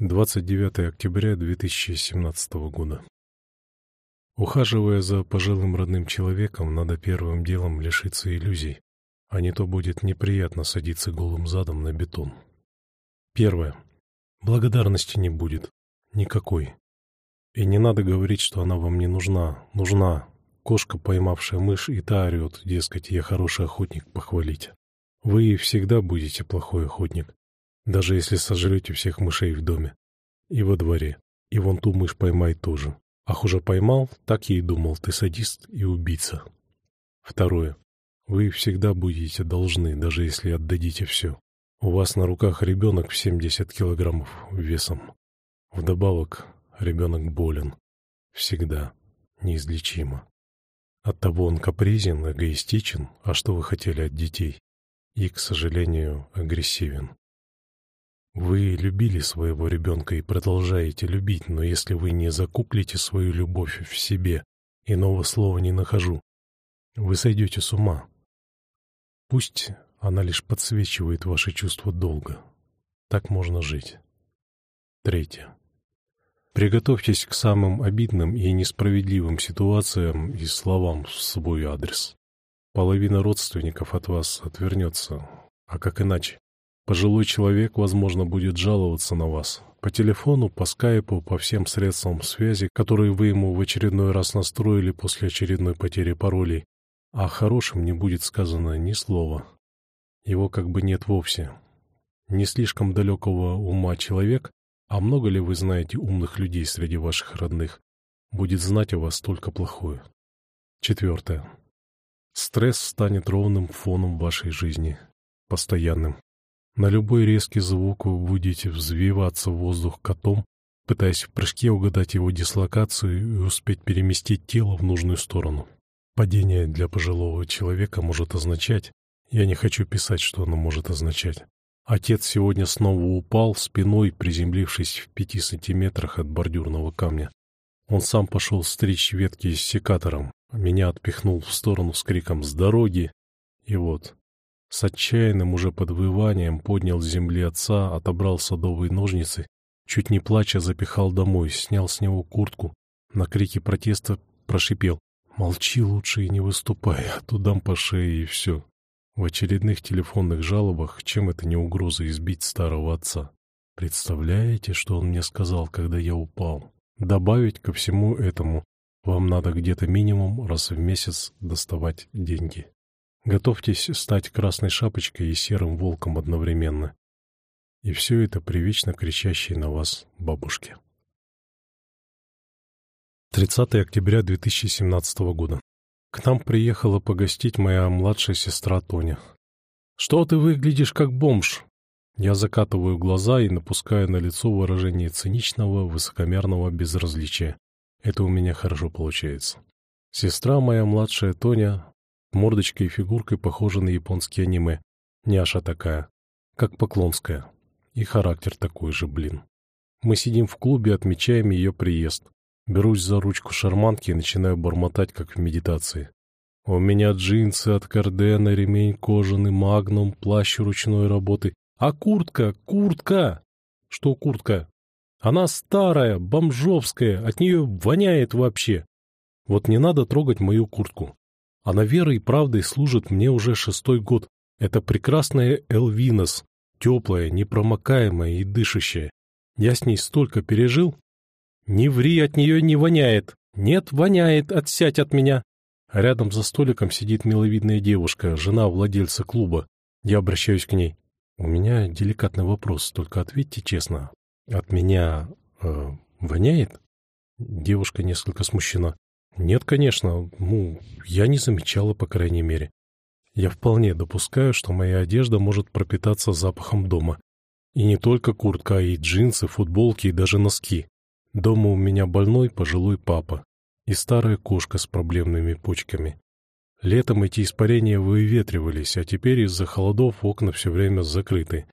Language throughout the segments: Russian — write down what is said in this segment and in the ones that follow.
29 октября 2017 года. Ухаживая за пожилым родным человеком, надо первым делом лишиться иллюзий, а не то будет неприятно садиться голым задом на бетон. Первое. Благодарности не будет. Никакой. И не надо говорить, что она вам не нужна. Нужна. Кошка, поймавшая мышь, и та орет, дескать, я хороший охотник, похвалите. Вы всегда будете плохой охотник даже если сожрете всех мышей в доме. И во дворе. И вон ту мышь поймай тоже. А хуже поймал, так я и думал, ты садист и убийца. Второе. Вы всегда будете должны, даже если отдадите все. У вас на руках ребенок в 70 килограммов весом. Вдобавок, ребенок болен. Всегда. Неизлечимо. Оттого он капризен, эгоистичен, а что вы хотели от детей? И, к сожалению, агрессивен. Вы любили своего ребенка и продолжаете любить, но если вы не закуклите свою любовь в себе, иного слова не нахожу, вы сойдете с ума. Пусть она лишь подсвечивает ваши чувства долго. Так можно жить. Третье. Приготовьтесь к самым обидным и несправедливым ситуациям и словам в свой адрес. Половина родственников от вас отвернется. А как иначе? Пожилой человек, возможно, будет жаловаться на вас. По телефону, по скайпу, по всем средствам связи, которые вы ему в очередной раз настроили после очередной потери паролей. А хорошим не будет сказано ни слова. Его как бы нет вовсе. Не слишком далекого ума человек, а много ли вы знаете умных людей среди ваших родных, будет знать о вас только плохое. Четвертое. Стресс станет ровным фоном вашей жизни. Постоянным. На любой резкий звук вы будете взвиваться в воздух котом, пытаясь в прыжке угадать его дислокацию и успеть переместить тело в нужную сторону. Падение для пожилого человека может означать, я не хочу писать, что оно может означать. Отец сегодня снова упал, спиной приземлившись в пяти сантиметрах от бордюрного камня. Он сам пошел стричь ветки с секатором, а меня отпихнул в сторону с криком «С дороги!» И вот, с отчаянным уже подвыванием поднял с земли отца, отобрал садовые ножницы, чуть не плача запихал домой, снял с него куртку, на крики протеста прошипел «Молчи лучше и не выступай, а то дам по шее и все». В очередных телефонных жалобах, чем это не угроза избить старого отца. Представляете, что он мне сказал, когда я упал? Добавить ко всему этому, вам надо где-то минимум раз в месяц доставать деньги. Готовьтесь стать красной шапочкой и серым волком одновременно. И все это при вечно кричащей на вас бабушке. 30 октября 2017 года. К нам приехала погостить моя младшая сестра Тоня. «Что ты выглядишь как бомж?» Я закатываю глаза и напускаю на лицо выражение циничного, высокомерного безразличия. Это у меня хорошо получается. Сестра моя младшая Тоня Мордочкой и фигуркой похожа на японские аниме. Няша такая, как Поклонская. И характер такой же, блин. Мы сидим в клубе, отмечаем ее приезд. Берусь за ручку шарманки и начинаю бормотать, как в медитации. У меня джинсы от Кардена, ремень кожаный, магнум, плащ ручной работы. А куртка, куртка! Что куртка? Она старая, бомжовская, от нее воняет вообще. Вот не надо трогать мою куртку. Она верой и правдой служит мне уже шестой год. Это прекрасная Элвинос, теплая, непромокаемая и дышащая. Я с ней столько пережил. Не ври, от нее не воняет. Нет, воняет, отсядь от меня. Рядом за столиком сидит миловидная девушка, жена владельца клуба. Я обращаюсь к ней. У меня деликатный вопрос, только ответьте честно. От меня э, воняет? Девушка несколько смущена. Нет, конечно, ну, я не замечала, по крайней мере. Я вполне допускаю, что моя одежда может пропитаться запахом дома. И не только куртка, и джинсы, футболки и даже носки. Дома у меня больной пожилой папа и старая кошка с проблемными почками. Летом эти испарения выветривались, а теперь из-за холодов окна все время закрыты.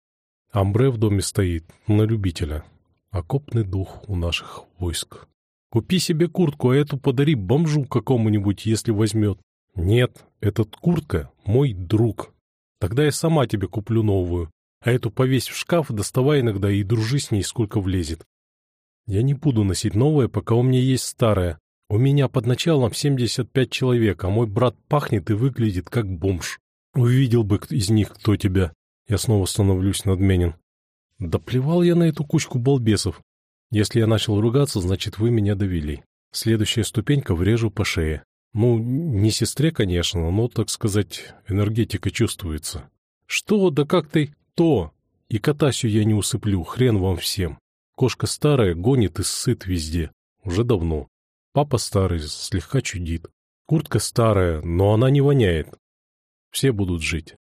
Амбре в доме стоит, на любителя. Окопный дух у наших войск. Купи себе куртку, а эту подари бомжу какому-нибудь, если возьмет. Нет, этот куртка — мой друг. Тогда я сама тебе куплю новую. а эту повесь в шкаф, доставай иногда и дружи с ней, сколько влезет. Я не буду носить новое, пока у меня есть старое. У меня под началом 75 человек, а мой брат пахнет и выглядит как бомж. Увидел бы из них, кто тебя. Я снова становлюсь надменен. Да плевал я на эту кучку балбесов. Если я начал ругаться, значит, вы меня довели. Следующая ступенька врежу по шее. Ну, не сестре, конечно, но, так сказать, энергетика чувствуется. Что, да как ты, то? И Катасю я не усыплю, хрен вам всем. Кошка старая, гонит и сыт везде. Уже давно. Папа старый, слегка чудит. Куртка старая, но она не воняет. Все будут жить.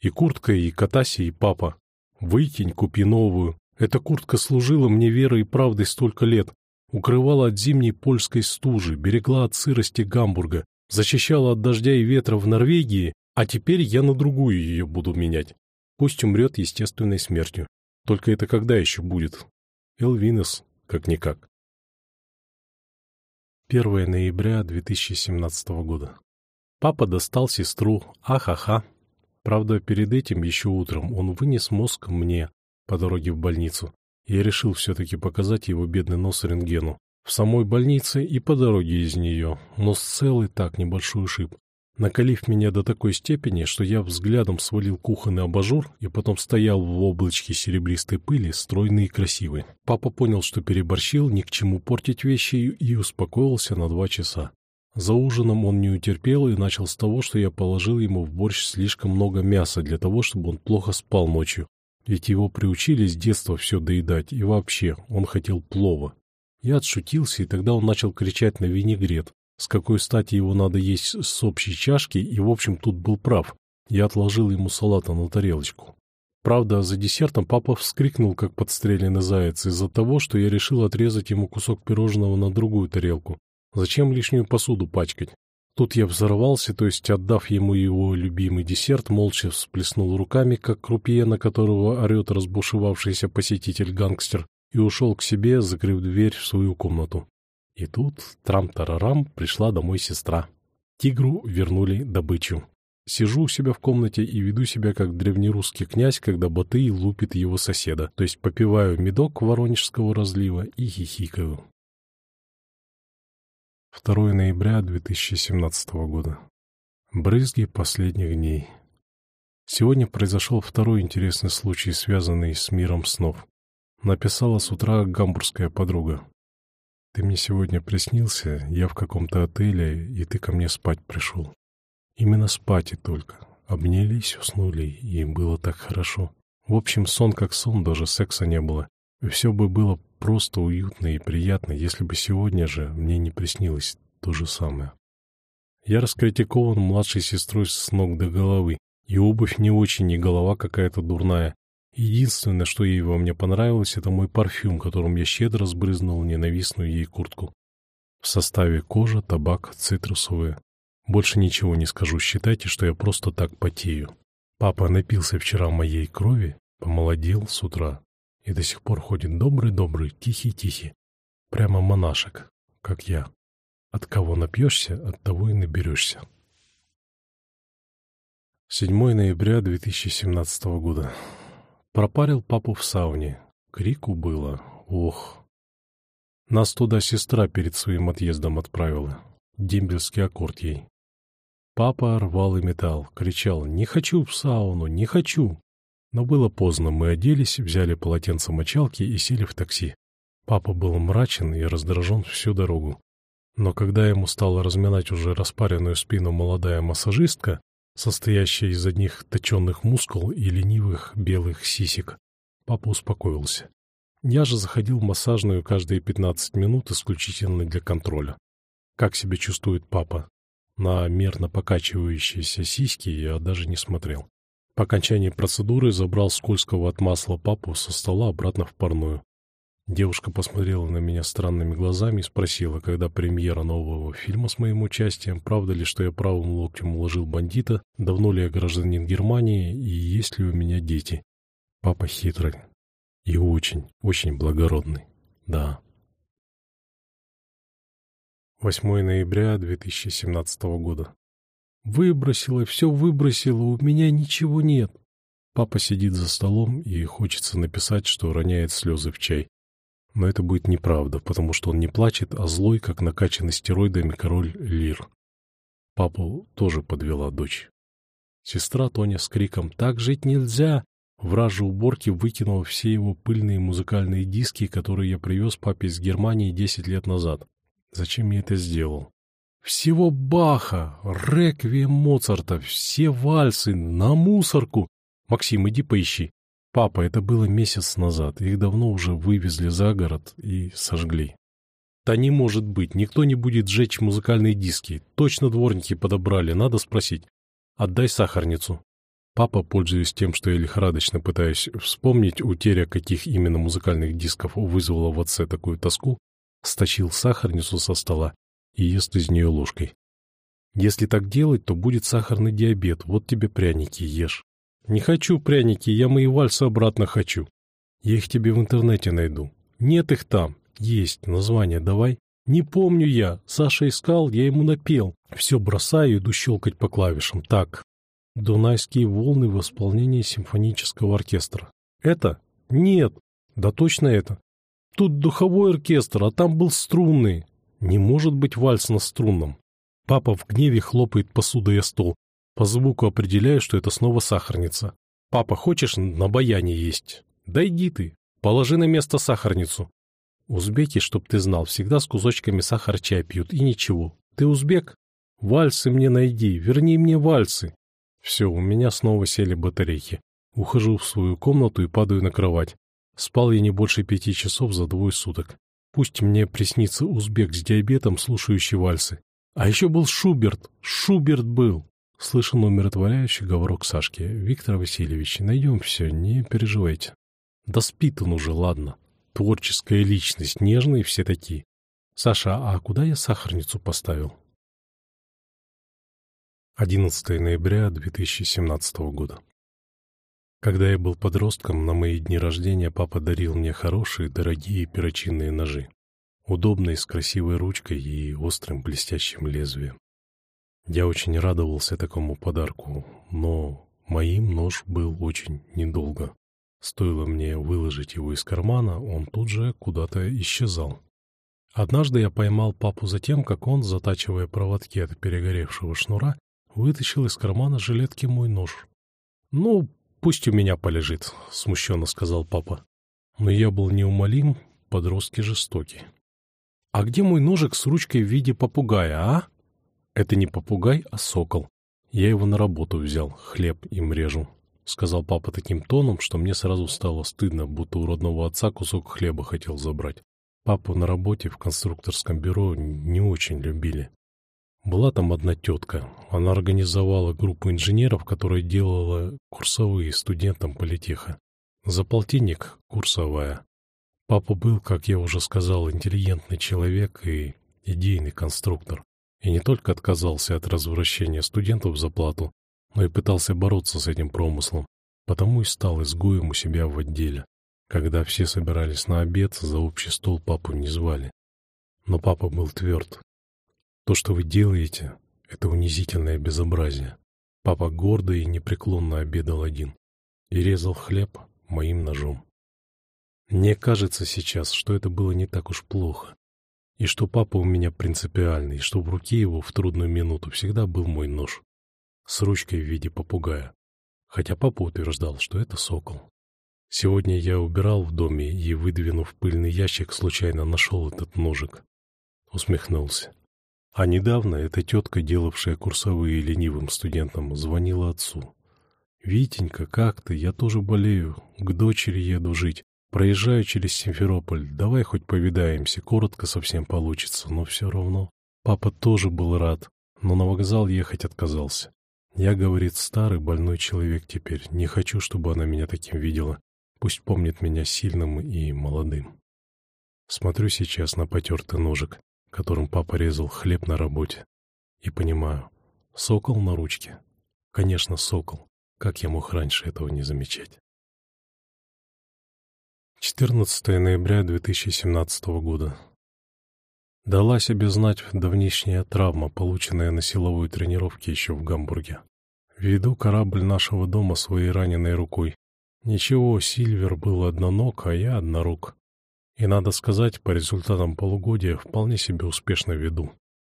И куртка, и Катаси, и папа. Выкинь, купи новую. Эта куртка служила мне верой и правдой столько лет. Укрывала от зимней польской стужи, берегла от сырости Гамбурга, защищала от дождя и ветра в Норвегии, а теперь я на другую ее буду менять. Пусть умрет естественной смертью. Только это когда еще будет? Элвинес, как-никак. 1 ноября 2017 года. Папа достал сестру, ахаха. Правда, перед этим, еще утром, он вынес мозг мне по дороге в больницу. Я решил все-таки показать его бедный нос рентгену. В самой больнице и по дороге из нее. Нос целый, так, небольшой ушиб накалив меня до такой степени, что я взглядом свалил кухонный абажур и потом стоял в облачке серебристой пыли, стройный и красивый. Папа понял, что переборщил, ни к чему портить вещи и успокоился на два часа. За ужином он не утерпел и начал с того, что я положил ему в борщ слишком много мяса для того, чтобы он плохо спал ночью. Ведь его приучили с детства все доедать, и вообще, он хотел плова. Я отшутился, и тогда он начал кричать на винегрет, с какой стати его надо есть с общей чашки, и, в общем, тут был прав. Я отложил ему салата на тарелочку. Правда, за десертом папа вскрикнул, как подстреленный заяц, из-за того, что я решил отрезать ему кусок пирожного на другую тарелку. Зачем лишнюю посуду пачкать? Тут я взорвался, то есть, отдав ему его любимый десерт, молча всплеснул руками, как крупье, на которого орет разбушевавшийся посетитель-гангстер, и ушел к себе, закрыв дверь в свою комнату. И тут, трам-тарарам, пришла домой сестра. Тигру вернули добычу. Сижу у себя в комнате и веду себя как древнерусский князь, когда Батый лупит его соседа, то есть попиваю медок воронежского разлива и хихикаю. 2 ноября 2017 года. Брызги последних дней. Сегодня произошел второй интересный случай, связанный с миром снов. Написала с утра гамбургская подруга. Ты мне сегодня приснился, я в каком-то отеле, и ты ко мне спать пришел. Именно спать и только. Обнялись, уснули, и было так хорошо. В общем, сон как сон, даже секса не было. Все бы было просто уютно и приятно, если бы сегодня же мне не приснилось то же самое. Я раскритикован младшей сестрой с ног до головы, и обувь не очень, и голова какая-то дурная. Единственное, что ей во мне понравилось, это мой парфюм, которым я щедро сбрызнул ненавистную ей куртку. В составе кожа, табак, цитрусовые. Больше ничего не скажу, считайте, что я просто так потею. Папа напился вчера моей крови, помолодел с утра и до сих пор ходит добрый-добрый, тихий-тихий. Прямо монашек, как я. От кого напьешься, от того и наберешься. 7 ноября 2017 года. Пропарил папу в сауне. Крику было. Ох. Нас туда сестра перед своим отъездом отправила. Дембельский аккорд ей. Папа рвал и металл, кричал «Не хочу в сауну, не хочу!» Но было поздно, мы оделись, взяли полотенце-мочалки и сели в такси. Папа был мрачен и раздражен всю дорогу. Но когда ему стала разминать уже распаренную спину молодая массажистка, состоящая из одних точенных мускул и ленивых белых сисек. Папа успокоился. Я же заходил в массажную каждые 15 минут исключительно для контроля. Как себя чувствует папа? На мерно покачивающиеся сиськи я даже не смотрел. По окончании процедуры забрал скользкого от масла папу со стола обратно в парную. Девушка посмотрела на меня странными глазами и спросила, когда премьера нового фильма с моим участием, правда ли, что я правым локтем уложил бандита, давно ли я гражданин Германии и есть ли у меня дети. Папа хитрый и очень, очень благородный. Да. 8 ноября 2017 года. Выбросила, все выбросила, у меня ничего нет. Папа сидит за столом, и хочется написать, что роняет слезы в чай. Но это будет неправда, потому что он не плачет, а злой, как накачанный стероидами король Лир. Папу тоже подвела дочь. Сестра Тоня с криком «Так жить нельзя!» в раже уборки выкинула все его пыльные музыкальные диски, которые я привез папе из Германии 10 лет назад. Зачем я это сделал? Всего Баха, Реквием Моцарта, все вальсы, на мусорку. Максим, иди поищи. Папа, это было месяц назад. Их давно уже вывезли за город и сожгли. Да не может быть, никто не будет сжечь музыкальные диски. Точно дворники подобрали, надо спросить. Отдай сахарницу. Папа, пользуясь тем, что я лихорадочно пытаюсь вспомнить, утеря каких именно музыкальных дисков вызвала в отце такую тоску, стащил сахарницу со стола и ест из нее ложкой. Если так делать, то будет сахарный диабет, вот тебе пряники ешь. Не хочу пряники, я мои вальсы обратно хочу. Я их тебе в интернете найду. Нет их там. Есть, название давай. Не помню я. Саша искал, я ему напел. Все бросаю, иду щелкать по клавишам. Так. Дунайские волны в исполнении симфонического оркестра. Это? Нет. Да точно это. Тут духовой оркестр, а там был струнный. Не может быть вальс на струнном. Папа в гневе хлопает посудой о стол. По звуку определяю, что это снова сахарница. Папа, хочешь на баяне есть? Да иди ты. Положи на место сахарницу. Узбеки, чтоб ты знал, всегда с кусочками сахар чай пьют, и ничего. Ты узбек? Вальсы мне найди, верни мне вальсы. Все, у меня снова сели батарейки. Ухожу в свою комнату и падаю на кровать. Спал я не больше пяти часов за двое суток. Пусть мне приснится узбек с диабетом, слушающий вальсы. А еще был Шуберт. Шуберт был. Слышал умиротворяющий говорок Сашки. Виктор Васильевич, найдем все, не переживайте. Да спит он уже, ладно. Творческая личность, нежные все такие. Саша, а куда я сахарницу поставил? 11 ноября 2017 года. Когда я был подростком, на мои дни рождения папа дарил мне хорошие, дорогие перочинные ножи. Удобные, с красивой ручкой и острым блестящим лезвием. Я очень радовался такому подарку, но моим нож был очень недолго. Стоило мне выложить его из кармана, он тут же куда-то исчезал. Однажды я поймал папу за тем, как он, затачивая проводки от перегоревшего шнура, вытащил из кармана жилетки мой нож. Ну, «Пусть у меня полежит», — смущенно сказал папа. Но я был неумолим, подростки жестоки. «А где мой ножик с ручкой в виде попугая, а?» «Это не попугай, а сокол. Я его на работу взял, хлеб им режу», — сказал папа таким тоном, что мне сразу стало стыдно, будто у родного отца кусок хлеба хотел забрать. Папу на работе в конструкторском бюро не очень любили. Была там одна тетка. Она организовала группу инженеров, которая делала курсовые студентам политеха. За полтинник — курсовая. Папа был, как я уже сказал, интеллигентный человек и идейный конструктор. И не только отказался от развращения студентов за плату, но и пытался бороться с этим промыслом. Потому и стал изгоем у себя в отделе. Когда все собирались на обед, за общий стол папу не звали. Но папа был тверд, то, что вы делаете, — это унизительное безобразие. Папа гордо и непреклонно обедал один и резал хлеб моим ножом. Мне кажется сейчас, что это было не так уж плохо, и что папа у меня принципиальный, и что в руке его в трудную минуту всегда был мой нож с ручкой в виде попугая, хотя папа утверждал, что это сокол. Сегодня я убирал в доме и, выдвинув пыльный ящик, случайно нашел этот ножик. Усмехнулся. А недавно эта тетка, делавшая курсовые ленивым студентам, звонила отцу. «Витенька, как ты? Я тоже болею. К дочери еду жить. Проезжаю через Симферополь. Давай хоть повидаемся. Коротко совсем получится, но все равно». Папа тоже был рад, но на вокзал ехать отказался. Я, говорит, старый больной человек теперь. Не хочу, чтобы она меня таким видела. Пусть помнит меня сильным и молодым. Смотрю сейчас на потертый ножик которым папа резал хлеб на работе. И понимаю, сокол на ручке. Конечно, сокол. Как я мог раньше этого не замечать? 14 ноября 2017 года. Дала себе знать давнишняя травма, полученная на силовой тренировке еще в Гамбурге. Веду корабль нашего дома своей раненой рукой. Ничего, Сильвер был одноног, а я однорук. И, надо сказать, по результатам полугодия вполне себе успешно веду.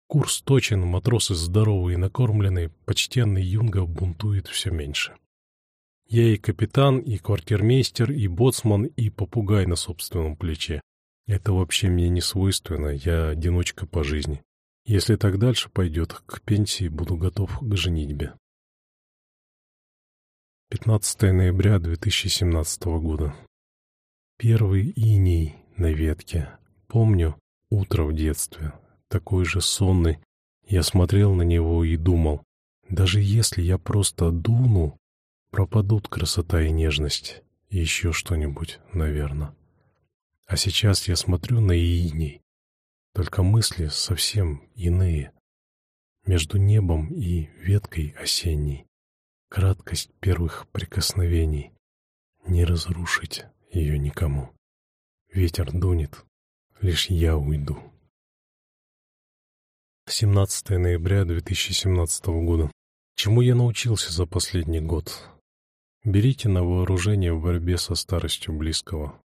Курс точен, матросы здоровые и накормленные, почтенный Юнга бунтует все меньше. Я и капитан, и квартирмейстер, и боцман, и попугай на собственном плече. Это вообще мне не свойственно, я одиночка по жизни. Если так дальше пойдет, к пенсии буду готов к женитьбе. 15 ноября 2017 года. Первый иней на ветке. Помню утро в детстве, такой же сонный. Я смотрел на него и думал, даже если я просто дуну, пропадут красота и нежность, и еще что-нибудь, наверное. А сейчас я смотрю на иней, только мысли совсем иные. Между небом и веткой осенней. Краткость первых прикосновений. Не разрушить ее никому. Ветер дунет, лишь я уйду. 17 ноября 2017 года. Чему я научился за последний год? Берите на вооружение в борьбе со старостью близкого.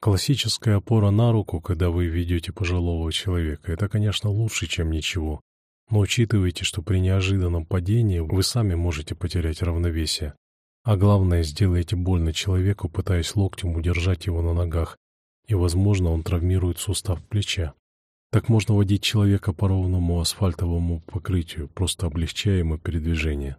Классическая опора на руку, когда вы ведете пожилого человека, это, конечно, лучше, чем ничего. Но учитывайте, что при неожиданном падении вы сами можете потерять равновесие. А главное, сделайте больно человеку, пытаясь локтем удержать его на ногах, и, возможно, он травмирует сустав плеча. Так можно водить человека по ровному асфальтовому покрытию, просто облегчая ему передвижение.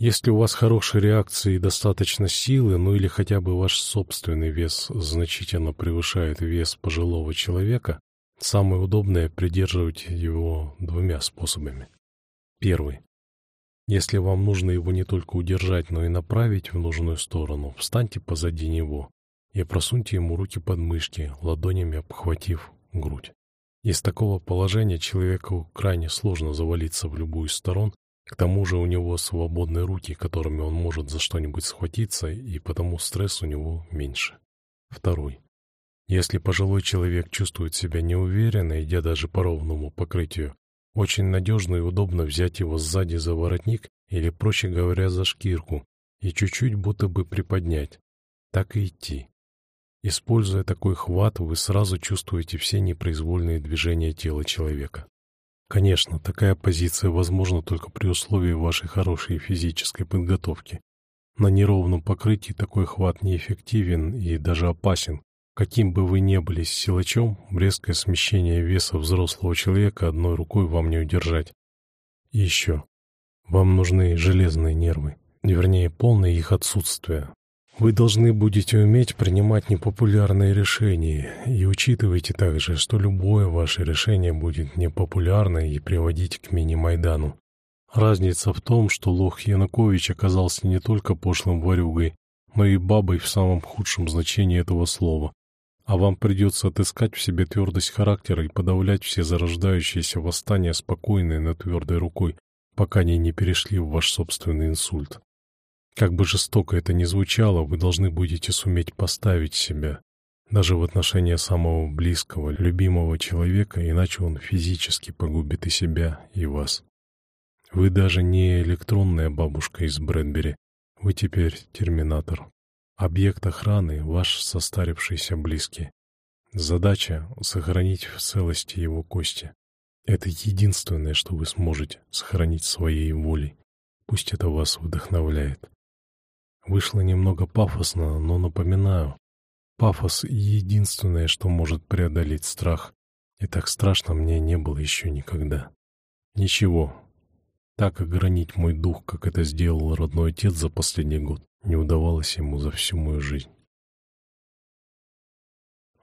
Если у вас хорошие реакции и достаточно силы, ну или хотя бы ваш собственный вес значительно превышает вес пожилого человека, самое удобное — придерживать его двумя способами. Первый. Если вам нужно его не только удержать, но и направить в нужную сторону, встаньте позади него и просуньте ему руки под мышки, ладонями обхватив грудь. Из такого положения человеку крайне сложно завалиться в любую из сторон, к тому же у него свободные руки, которыми он может за что-нибудь схватиться, и потому стресс у него меньше. Второй. Если пожилой человек чувствует себя неуверенно, идя даже по ровному покрытию, очень надежно и удобно взять его сзади за воротник или, проще говоря, за шкирку и чуть-чуть будто бы приподнять. Так и идти. Используя такой хват, вы сразу чувствуете все непроизвольные движения тела человека. Конечно, такая позиция возможна только при условии вашей хорошей физической подготовки. На неровном покрытии такой хват неэффективен и даже опасен. Каким бы вы ни были силачом, резкое смещение веса взрослого человека одной рукой вам не удержать. И еще. Вам нужны железные нервы, вернее, полное их отсутствие. Вы должны будете уметь принимать непопулярные решения, и учитывайте также, что любое ваше решение будет непопулярно и приводить к мини-Майдану. Разница в том, что лох Янукович оказался не только пошлым ворюгой, но и бабой в самом худшем значении этого слова. А вам придется отыскать в себе твердость характера и подавлять все зарождающиеся восстания спокойной, но твердой рукой, пока они не перешли в ваш собственный инсульт. Как бы жестоко это ни звучало, вы должны будете суметь поставить себя, даже в отношении самого близкого, любимого человека, иначе он физически погубит и себя, и вас. Вы даже не электронная бабушка из Брэдбери, вы теперь терминатор. Объект охраны — ваш состарившийся близкий. Задача — сохранить в целости его кости. Это единственное, что вы сможете сохранить своей волей. Пусть это вас вдохновляет. Вышло немного пафосно, но напоминаю, пафос — единственное, что может преодолеть страх. И так страшно мне не было еще никогда. Ничего, так огранить мой дух, как это сделал родной отец за последний год, не удавалось ему за всю мою жизнь.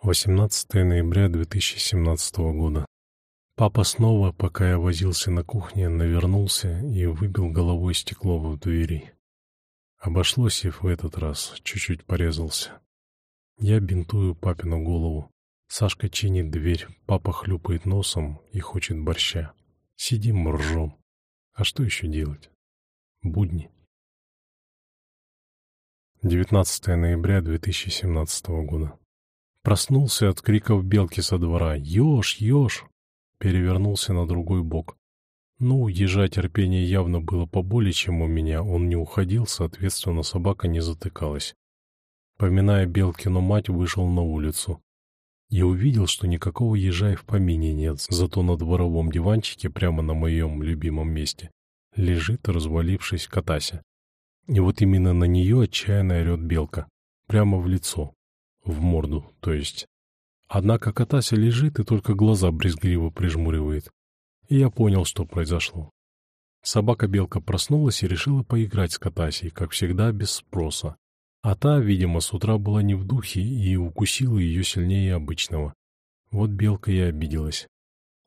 18 ноября 2017 года. Папа снова, пока я возился на кухне, навернулся и выбил головой стекло в двери. Обошлось и в этот раз, чуть-чуть порезался. Я бинтую папину голову. Сашка чинит дверь, папа хлюпает носом и хочет борща. Сидим ржем. А что еще делать? Будни. 19 ноября 2017 года. Проснулся от криков белки со двора. «Еж! Еж!» Перевернулся на другой бок. Ну, ежа терпения явно было поболее, чем у меня, он не уходил, соответственно, собака не затыкалась. Поминая Белкину мать, вышел на улицу. Я увидел, что никакого ежа и в помине нет, зато на дворовом диванчике, прямо на моем любимом месте, лежит, развалившись, Катася. И вот именно на нее отчаянно орет белка. Прямо в лицо. В морду, то есть. Однако Катася лежит и только глаза брезгливо прижмуривает. И я понял, что произошло. Собака-белка проснулась и решила поиграть с Катасей, как всегда, без спроса. А та, видимо, с утра была не в духе и укусила ее сильнее обычного. Вот белка и обиделась.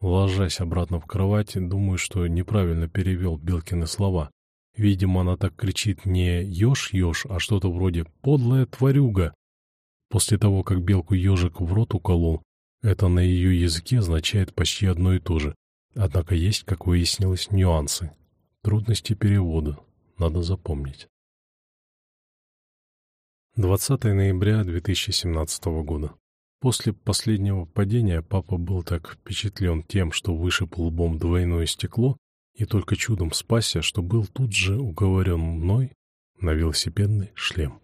Ложась обратно в кровать, думаю, что неправильно перевел Белкины слова. Видимо, она так кричит не «ешь-ешь», а что-то вроде «подлая тварюга». После того, как белку ежик в рот уколол, это на ее языке означает почти одно и то же. Однако есть, как выяснилось, нюансы. Трудности перевода. Надо запомнить. 20 ноября 2017 года. После последнего падения папа был так впечатлен тем, что вышиб лбом двойное стекло, и только чудом спасся, что был тут же уговорен мной на велосипедный шлем.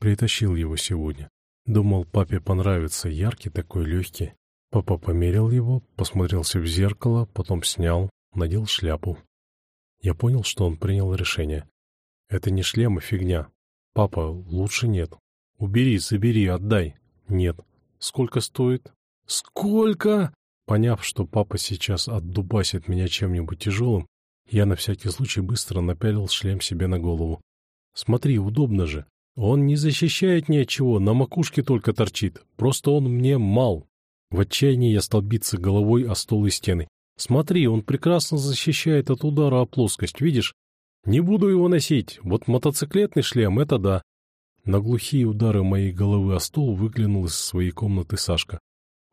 Притащил его сегодня. Думал, папе понравится, яркий такой, легкий. Папа померил его, посмотрелся в зеркало, потом снял, надел шляпу. Я понял, что он принял решение. Это не шлем, а фигня. Папа, лучше нет. Убери, забери, отдай. Нет. Сколько стоит? Сколько? Поняв, что папа сейчас отдубасит меня чем-нибудь тяжелым, я на всякий случай быстро напялил шлем себе на голову. Смотри, удобно же. Он не защищает ни от чего, на макушке только торчит. Просто он мне мал. В отчаянии я стал биться головой о стол и стены. Смотри, он прекрасно защищает от удара о плоскость, видишь? Не буду его носить. Вот мотоциклетный шлем — это да. На глухие удары моей головы о стол выглянул из своей комнаты Сашка.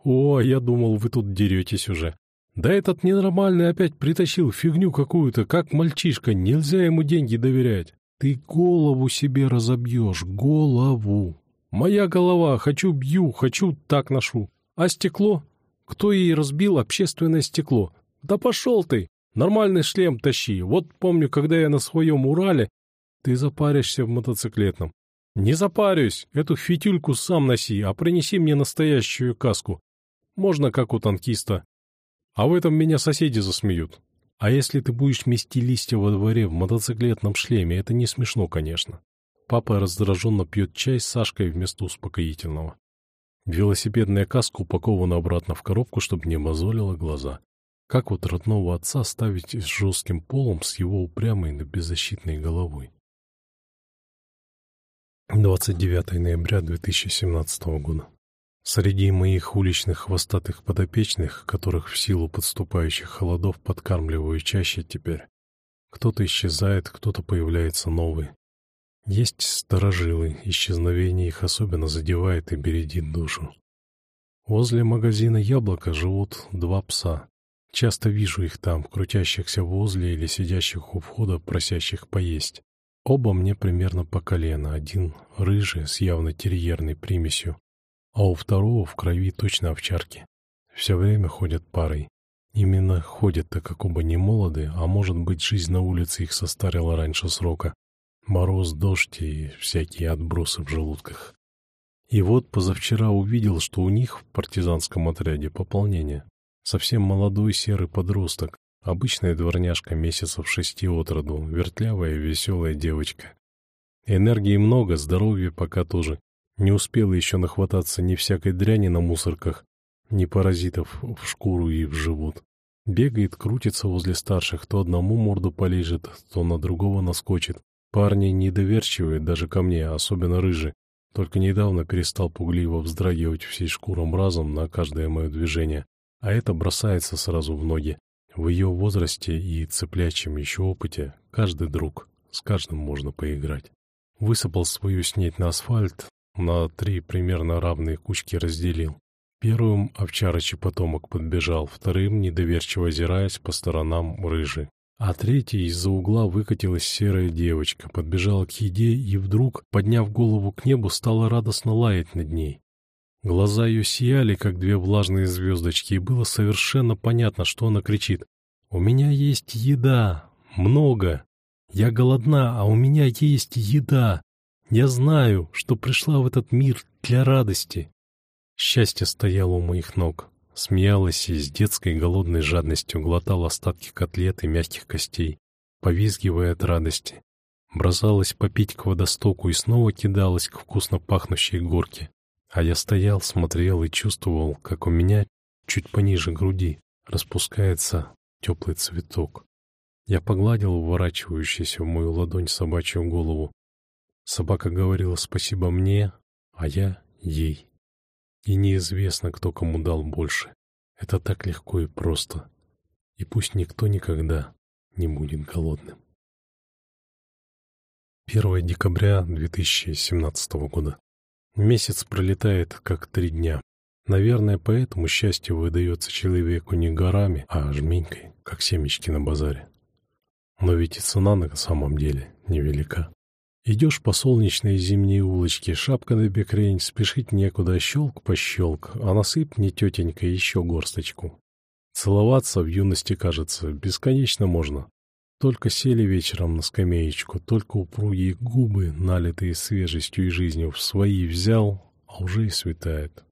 «О, я думал, вы тут деретесь уже. Да этот ненормальный опять притащил фигню какую-то, как мальчишка, нельзя ему деньги доверять. Ты голову себе разобьешь, голову. Моя голова, хочу бью, хочу так ношу. А стекло? Кто ей разбил общественное стекло? Да пошел ты! Нормальный шлем тащи. Вот помню, когда я на своем Урале... Ты запаришься в мотоциклетном. Не запарюсь, эту фитюльку сам носи, а принеси мне настоящую каску. Можно, как у танкиста. А в этом меня соседи засмеют. А если ты будешь мести листья во дворе в мотоциклетном шлеме, это не смешно, конечно. Папа раздраженно пьет чай с Сашкой вместо успокоительного. Велосипедная каска упакована обратно в коробку, чтобы не мозолила глаза. Как вот родного отца ставить с жестким полом с его упрямой, но беззащитной головой? 29 ноября 2017 года. Среди моих уличных хвостатых подопечных, которых в силу подступающих холодов подкармливаю чаще теперь, кто-то исчезает, кто-то появляется новый. Есть сторожилы, исчезновение их особенно задевает и бередит душу. Возле магазина «Яблоко» живут два пса. Часто вижу их там, крутящихся возле или сидящих у входа, просящих поесть. Оба мне примерно по колено, один рыжий с явно терьерной примесью, а у второго в крови точно овчарки. Все время ходят парой. Именно ходят, так как оба не молоды, а может быть жизнь на улице их состарила раньше срока. Мороз, дождь и всякие отбросы в желудках. И вот позавчера увидел, что у них в партизанском отряде пополнение. Совсем молодой серый подросток, обычная дворняжка месяцев шести от роду, вертлявая веселая девочка. Энергии много, здоровья пока тоже. Не успела еще нахвататься ни всякой дряни на мусорках, ни паразитов в шкуру и в живот. Бегает, крутится возле старших, то одному морду полежит, то на другого наскочит. Парни недоверчивые даже ко мне, особенно рыжий. Только недавно перестал пугливо вздрагивать всей шкуром разом на каждое мое движение. А это бросается сразу в ноги. В ее возрасте и цеплячем еще опыте каждый друг, с каждым можно поиграть. Высыпал свою снеть на асфальт, на три примерно равные кучки разделил. Первым овчарочий потомок подбежал, вторым, недоверчиво озираясь по сторонам, рыжий. А третий из-за угла выкатилась серая девочка, подбежала к еде и вдруг, подняв голову к небу, стала радостно лаять над ней. Глаза ее сияли, как две влажные звездочки, и было совершенно понятно, что она кричит. У меня есть еда. Много. Я голодна, а у меня есть еда. Я знаю, что пришла в этот мир для радости. Счастье стояло у моих ног, смеялась и с детской голодной жадностью глотал остатки котлет и мягких костей, повизгивая от радости. Бросалась попить к водостоку и снова кидалась к вкусно пахнущей горке. А я стоял, смотрел и чувствовал, как у меня, чуть пониже груди, распускается теплый цветок. Я погладил уворачивающуюся в мою ладонь собачью голову. Собака говорила спасибо мне, а я ей. И неизвестно, кто кому дал больше. Это так легко и просто. И пусть никто никогда не будет голодным. 1 декабря 2017 года. Месяц пролетает, как три дня. Наверное, поэтому счастье выдается человеку не горами, а жменькой, как семечки на базаре. Но ведь и цена на самом деле невелика. Идешь по солнечной зимней улочке, шапка на бекрень, спешить некуда, щелк по щелк, а насыпь мне тетенька еще горсточку. Целоваться в юности, кажется, бесконечно можно. Только сели вечером на скамеечку, только упругие губы, налитые свежестью и жизнью, в свои взял, а уже и светает.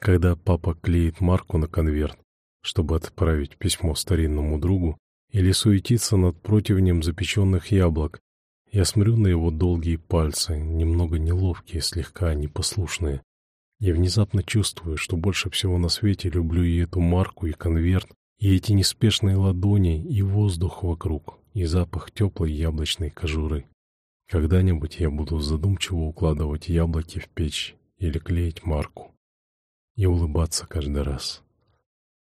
Когда папа клеит марку на конверт, чтобы отправить письмо старинному другу, или суетиться над противнем запеченных яблок, я смотрю на его долгие пальцы, немного неловкие, слегка непослушные. И внезапно чувствую, что больше всего на свете люблю и эту марку, и конверт, и эти неспешные ладони, и воздух вокруг, и запах теплой яблочной кожуры. Когда-нибудь я буду задумчиво укладывать яблоки в печь или клеить марку. И улыбаться каждый раз.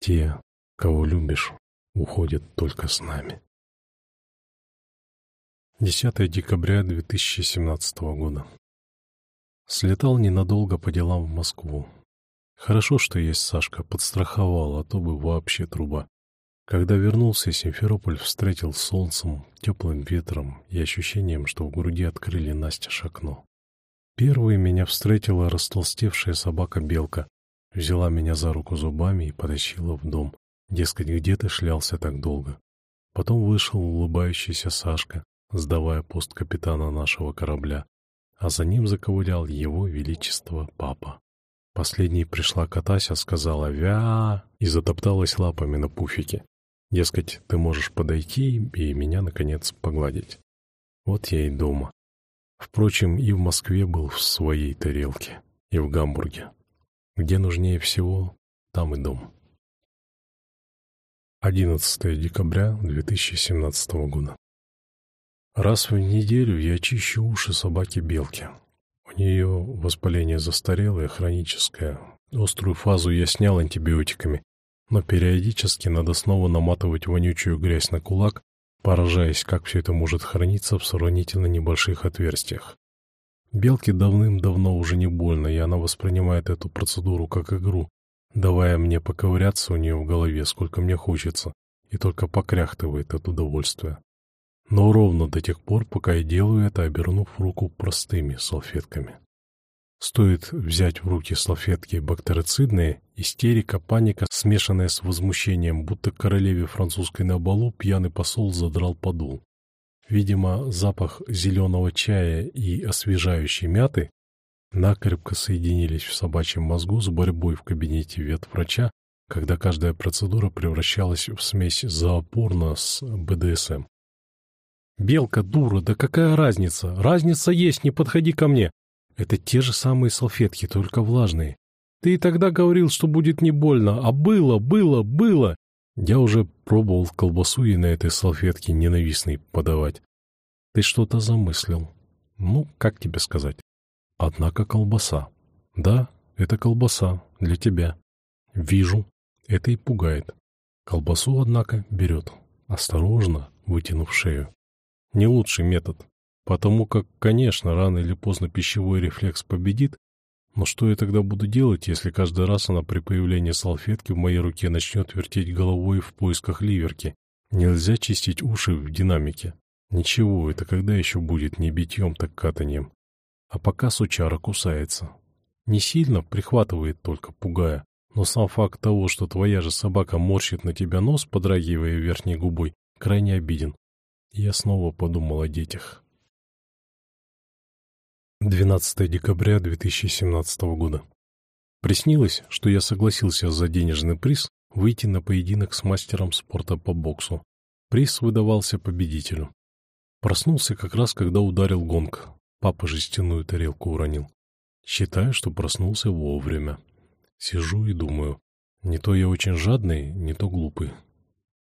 Те, кого любишь, уходят только с нами. 10 декабря 2017 года. Слетал ненадолго по делам в Москву. Хорошо, что есть Сашка, подстраховал, а то бы вообще труба. Когда вернулся, Симферополь встретил солнцем, теплым ветром и ощущением, что в груди открыли Настя окно. Первой меня встретила растолстевшая собака-белка, взяла меня за руку зубами и потащила в дом. Дескать, где ты шлялся так долго? Потом вышел улыбающийся Сашка, сдавая пост капитана нашего корабля, а за ним заковылял его величество папа. Последней пришла Катася, сказала «Вя!» и затопталась лапами на пуфике. Дескать, ты можешь подойти и меня, наконец, погладить. Вот я и дома. Впрочем, и в Москве был в своей тарелке, и в Гамбурге. Где нужнее всего, там и дом. 11 декабря 2017 года. Раз в неделю я чищу уши собаки-белки. У нее воспаление застарелое, хроническое. Острую фазу я снял антибиотиками, но периодически надо снова наматывать вонючую грязь на кулак, поражаясь, как все это может храниться в сравнительно небольших отверстиях. Белке давным-давно уже не больно, и она воспринимает эту процедуру как игру, давая мне поковыряться у нее в голове, сколько мне хочется, и только покряхтывает от удовольствия но ровно до тех пор, пока я делаю это, обернув руку простыми салфетками. Стоит взять в руки салфетки бактерицидные, истерика, паника, смешанная с возмущением, будто королеве французской на балу пьяный посол задрал подул. Видимо, запах зеленого чая и освежающей мяты накрепко соединились в собачьем мозгу с борьбой в кабинете ветврача, когда каждая процедура превращалась в смесь зоопорно с БДСМ. Белка, дура, да какая разница? Разница есть, не подходи ко мне. Это те же самые салфетки, только влажные. Ты и тогда говорил, что будет не больно, а было, было, было. Я уже пробовал колбасу и на этой салфетке ненавистной подавать. Ты что-то замыслил. Ну, как тебе сказать? Однако колбаса. Да, это колбаса для тебя. Вижу. Это и пугает. Колбасу, однако, берет. Осторожно, вытянув шею не лучший метод, потому как, конечно, рано или поздно пищевой рефлекс победит, но что я тогда буду делать, если каждый раз она при появлении салфетки в моей руке начнет вертеть головой в поисках ливерки? Нельзя чистить уши в динамике. Ничего, это когда еще будет не битьем, так катанием. А пока сучара кусается. Не сильно, прихватывает только, пугая. Но сам факт того, что твоя же собака морщит на тебя нос, подрагивая верхней губой, крайне обиден. Я снова подумал о детях. 12 декабря 2017 года. Приснилось, что я согласился за денежный приз выйти на поединок с мастером спорта по боксу. Приз выдавался победителю. Проснулся как раз, когда ударил гонг. Папа жестяную тарелку уронил. Считаю, что проснулся вовремя. Сижу и думаю, не то я очень жадный, не то глупый.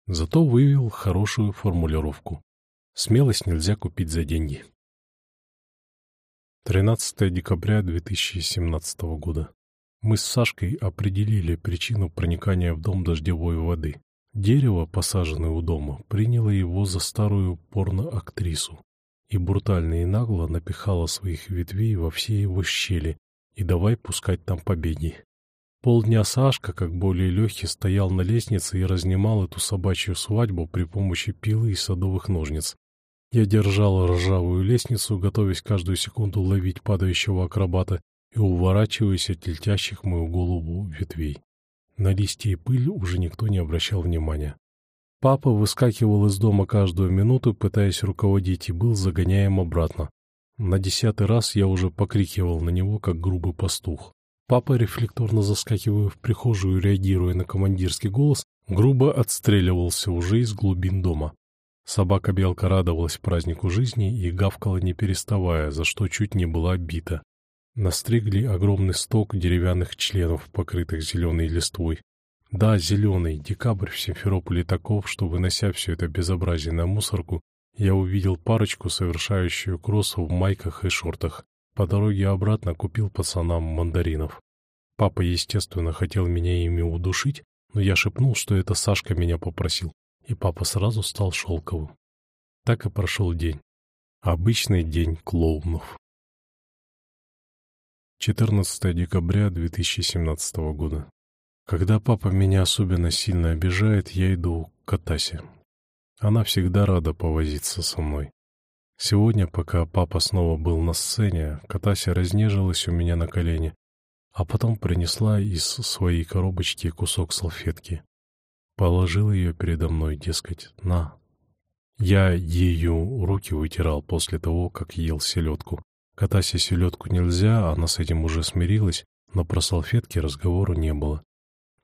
Зато вывел хорошую формулировку. Смелость нельзя купить за деньги. 13 декабря 2017 года. Мы с Сашкой определили причину проникания в дом дождевой воды. Дерево, посаженное у дома, приняло его за старую порно-актрису и брутально и нагло напихало своих ветвей во все его щели и давай пускать там побеги. Полдня Сашка, как более легкий, стоял на лестнице и разнимал эту собачью свадьбу при помощи пилы и садовых ножниц. Я держал ржавую лестницу, готовясь каждую секунду ловить падающего акробата и уворачиваясь от летящих мою голову ветвей. На листья и пыль уже никто не обращал внимания. Папа выскакивал из дома каждую минуту, пытаясь руководить, и был загоняем обратно. На десятый раз я уже покрикивал на него, как грубый пастух. Папа, рефлекторно заскакивая в прихожую, реагируя на командирский голос, грубо отстреливался уже из глубин дома. Собака-белка радовалась празднику жизни и гавкала не переставая, за что чуть не была бита. Настригли огромный сток деревянных членов, покрытых зеленой листвой. Да, зеленый, декабрь в Симферополе таков, что, вынося все это безобразие на мусорку, я увидел парочку, совершающую кросс в майках и шортах. По дороге обратно купил пацанам мандаринов. Папа, естественно, хотел меня ими удушить, но я шепнул, что это Сашка меня попросил, и папа сразу стал шелковым. Так и прошел день. Обычный день клоунов. 14 декабря 2017 года. Когда папа меня особенно сильно обижает, я иду к Катасе. Она всегда рада повозиться со мной. Сегодня, пока папа снова был на сцене, Катася разнежилась у меня на колени, а потом принесла из своей коробочки кусок салфетки. Положил ее передо мной, дескать, на. Я ее руки вытирал после того, как ел селедку. Катасе селедку нельзя, она с этим уже смирилась, но про салфетки разговору не было.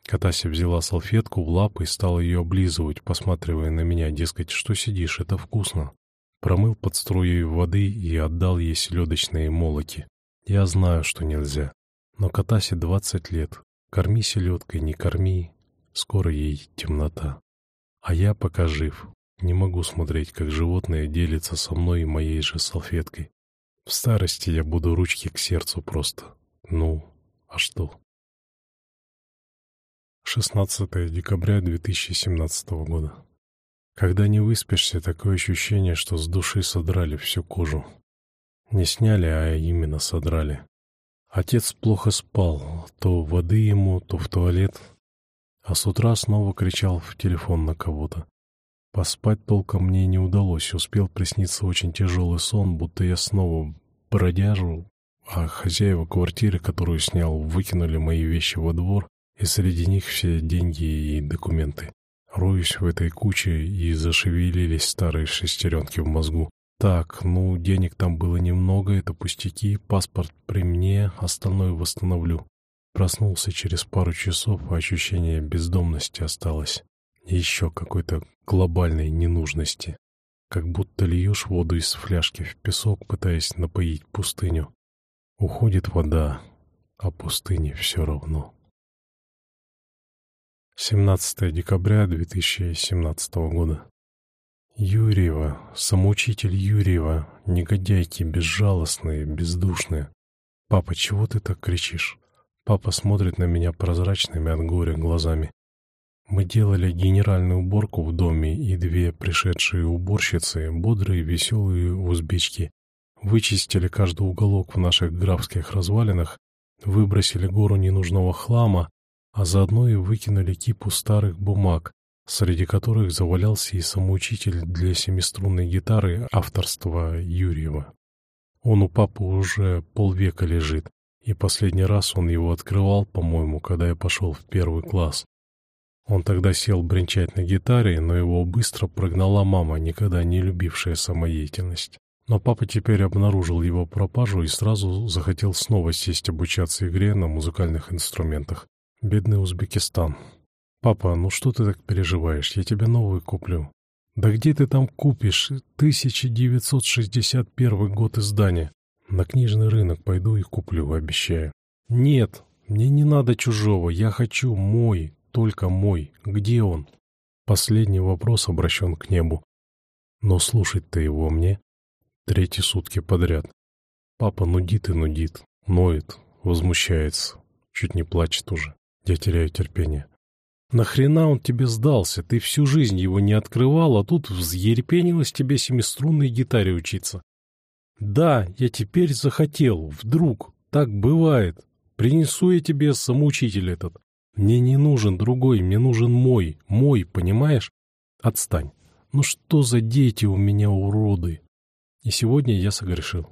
Катася взяла салфетку в лапы и стала ее облизывать, посматривая на меня, дескать, что сидишь, это вкусно. Промыл под струей воды и отдал ей селедочные молоки. Я знаю, что нельзя. Но Катасе двадцать лет. Корми селедкой, не корми. Скоро ей темнота. А я пока жив. Не могу смотреть, как животное делится со мной и моей же салфеткой. В старости я буду ручки к сердцу просто. Ну, а что? 16 декабря 2017 года. Когда не выспишься, такое ощущение, что с души содрали всю кожу. Не сняли, а именно содрали. Отец плохо спал, то воды ему, то в туалет. А с утра снова кричал в телефон на кого-то. Поспать толком мне не удалось, успел присниться очень тяжелый сон, будто я снова бродяжу, а хозяева квартиры, которую снял, выкинули мои вещи во двор, и среди них все деньги и документы. Роюсь в этой куче, и зашевелились старые шестеренки в мозгу. Так, ну, денег там было немного, это пустяки, паспорт при мне, остальное восстановлю. Проснулся через пару часов, а ощущение бездомности осталось еще какой-то глобальной ненужности. Как будто льешь воду из фляжки в песок, пытаясь напоить пустыню. Уходит вода, а пустыне все равно. 17 декабря 2017 года. Юрьева, самоучитель Юрьева, негодяйки безжалостные, бездушные. Папа, чего ты так кричишь? Папа смотрит на меня прозрачными от горя глазами. Мы делали генеральную уборку в доме, и две пришедшие уборщицы, бодрые, веселые узбечки, вычистили каждый уголок в наших графских развалинах, выбросили гору ненужного хлама, а заодно и выкинули кипу старых бумаг, среди которых завалялся и самоучитель для семиструнной гитары авторства Юрьева. Он у папы уже полвека лежит, И последний раз он его открывал, по-моему, когда я пошел в первый класс. Он тогда сел бренчать на гитаре, но его быстро прогнала мама, никогда не любившая самоеятельность. Но папа теперь обнаружил его пропажу и сразу захотел снова сесть обучаться игре на музыкальных инструментах. Бедный Узбекистан. «Папа, ну что ты так переживаешь? Я тебе новый куплю». «Да где ты там купишь? 1961 год издания». «На книжный рынок пойду и куплю, обещаю». «Нет, мне не надо чужого, я хочу мой, только мой. Где он?» Последний вопрос обращен к небу. Но слушать-то его мне третьи сутки подряд. Папа нудит и нудит, ноет, возмущается, чуть не плачет уже. Я теряю терпение. Нахрена он тебе сдался? Ты всю жизнь его не открывал, а тут взъерепенилось тебе семиструнной гитаре учиться. Да, я теперь захотел, вдруг, так бывает. Принесу я тебе самоучитель этот. Мне не нужен другой, мне нужен мой, мой, понимаешь? Отстань. Ну что за дети у меня уроды? И сегодня я согрешил.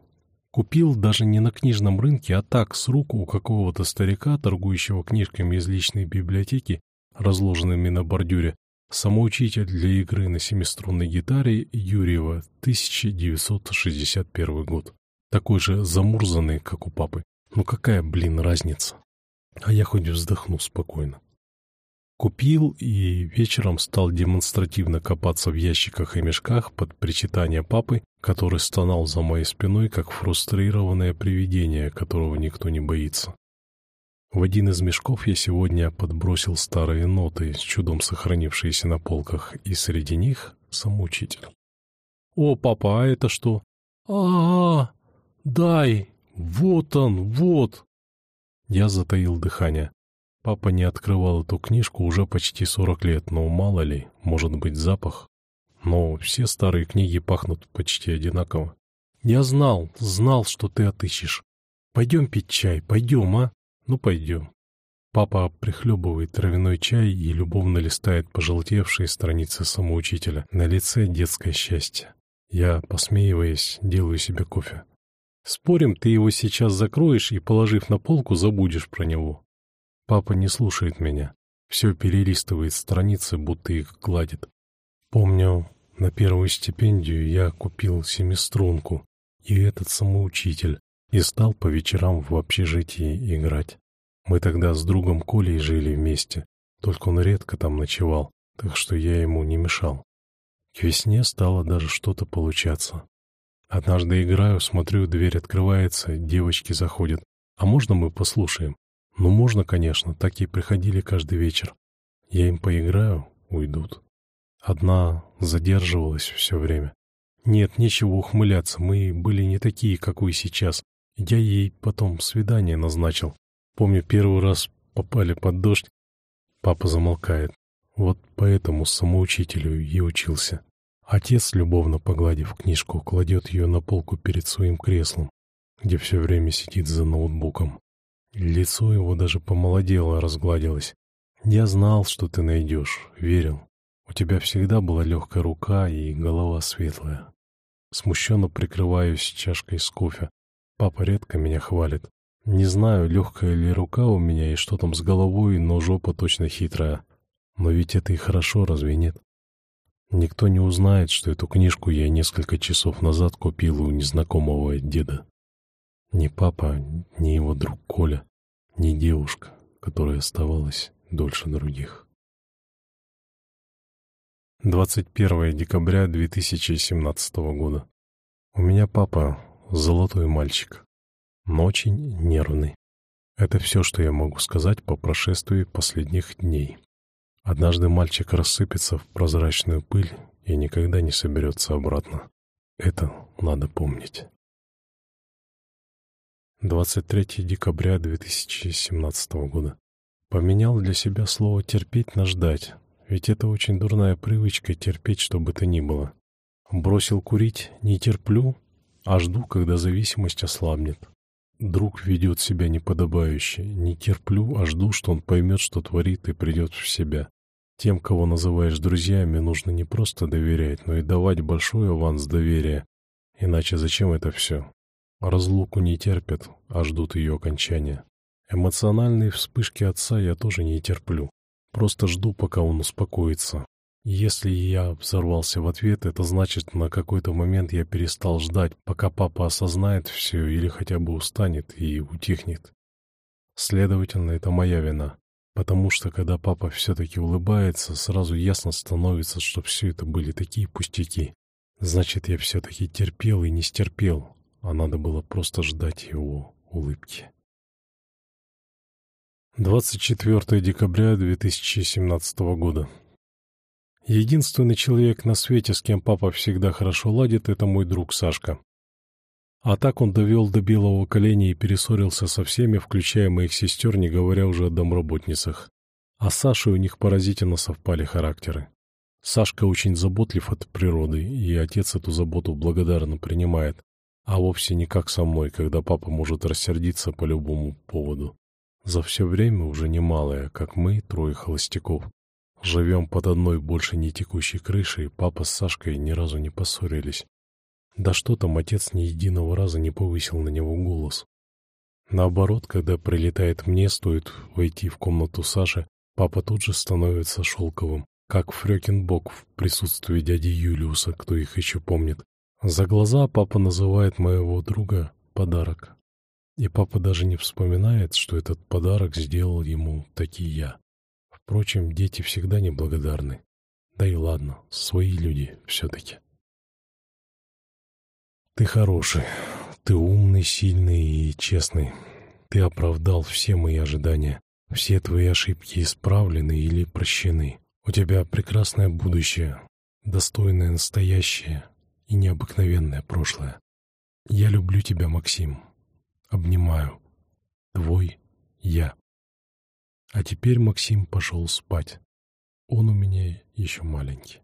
Купил даже не на книжном рынке, а так, с руку у какого-то старика, торгующего книжками из личной библиотеки, разложенными на бордюре, самоучитель для игры на семиструнной гитаре Юрьева, 1961 год. Такой же замурзанный, как у папы. Ну какая, блин, разница? А я хоть вздохну спокойно. Купил и вечером стал демонстративно копаться в ящиках и мешках под причитание папы, который стонал за моей спиной, как фрустрированное привидение, которого никто не боится. В один из мешков я сегодня подбросил старые ноты, с чудом сохранившиеся на полках, и среди них самоучитель. «О, папа, а это что?» а, -а, -а Дай! Вот он, вот!» Я затаил дыхание. Папа не открывал эту книжку уже почти сорок лет, но мало ли, может быть запах. Но все старые книги пахнут почти одинаково. Я знал, знал, что ты отыщешь. Пойдем пить чай, пойдем, а? Ну, пойдем. Папа прихлебывает травяной чай и любовно листает пожелтевшие страницы самоучителя. На лице детское счастье. Я, посмеиваясь, делаю себе кофе. Спорим, ты его сейчас закроешь и, положив на полку, забудешь про него. Папа не слушает меня. Все перелистывает страницы, будто их гладит. Помню, на первую стипендию я купил семиструнку, и этот самоучитель, и стал по вечерам в общежитии играть. Мы тогда с другом Колей жили вместе, только он редко там ночевал, так что я ему не мешал. К весне стало даже что-то получаться. Однажды играю, смотрю, дверь открывается, девочки заходят. А можно мы послушаем? Ну, можно, конечно, так и приходили каждый вечер. Я им поиграю, уйдут. Одна задерживалась все время. Нет, нечего ухмыляться, мы были не такие, как вы сейчас. Я ей потом свидание назначил. Помню, первый раз попали под дождь. Папа замолкает. Вот поэтому самоучителю и учился. Отец, любовно погладив книжку, кладет ее на полку перед своим креслом, где все время сидит за ноутбуком. Лицо его даже помолодело, разгладилось. «Я знал, что ты найдешь, верил. У тебя всегда была легкая рука и голова светлая. Смущенно прикрываюсь чашкой с кофе. Папа редко меня хвалит. Не знаю, легкая ли рука у меня и что там с головой, но жопа точно хитрая. Но ведь это и хорошо, разве нет? Никто не узнает, что эту книжку я несколько часов назад купил у незнакомого деда. Ни папа, ни его друг Коля, ни девушка, которая оставалась дольше других. 21 декабря 2017 года. У меня папа золотой мальчик, но очень нервный. Это все, что я могу сказать по прошествии последних дней. Однажды мальчик рассыпется в прозрачную пыль и никогда не соберется обратно. Это надо помнить. 23 декабря 2017 года. Поменял для себя слово «терпеть» на «ждать», ведь это очень дурная привычка терпеть, что бы то ни было. Бросил курить «не терплю», а жду, когда зависимость ослабнет. Друг ведет себя неподобающе, не терплю, а жду, что он поймет, что творит и придет в себя. Тем, кого называешь друзьями, нужно не просто доверять, но и давать большой аванс доверия. Иначе зачем это все? Разлуку не терпят, а ждут ее окончания. Эмоциональные вспышки отца я тоже не терплю. Просто жду, пока он успокоится. Если я взорвался в ответ, это значит, на какой-то момент я перестал ждать, пока папа осознает все или хотя бы устанет и утихнет. Следовательно, это моя вина. Потому что, когда папа все-таки улыбается, сразу ясно становится, что все это были такие пустяки. Значит, я все-таки терпел и не стерпел, а надо было просто ждать его улыбки. 24 декабря 2017 года. Единственный человек на свете, с кем папа всегда хорошо ладит, это мой друг Сашка. А так он довел до белого коленя и перессорился со всеми, включая моих сестер, не говоря уже о домработницах. А с Сашей у них поразительно совпали характеры. Сашка очень заботлив от природы, и отец эту заботу благодарно принимает, а вовсе не как со мной, когда папа может рассердиться по любому поводу. За все время уже немалое, как мы, трое холостяков. Живем под одной больше не текущей крышей, папа с Сашкой ни разу не поссорились. Да что там, отец ни единого раза не повысил на него голос. Наоборот, когда прилетает мне, стоит войти в комнату Саши, папа тут же становится шелковым, как Фрёкинбок в присутствии дяди Юлиуса, кто их еще помнит. За глаза папа называет моего друга подарок. И папа даже не вспоминает, что этот подарок сделал ему таки я. Впрочем, дети всегда неблагодарны. Да и ладно, свои люди все-таки. Ты хороший, ты умный, сильный и честный. Ты оправдал все мои ожидания. Все твои ошибки исправлены или прощены. У тебя прекрасное будущее, достойное настоящее и необыкновенное прошлое. Я люблю тебя, Максим. Обнимаю. Твой я. А теперь Максим пошел спать. Он у меня еще маленький.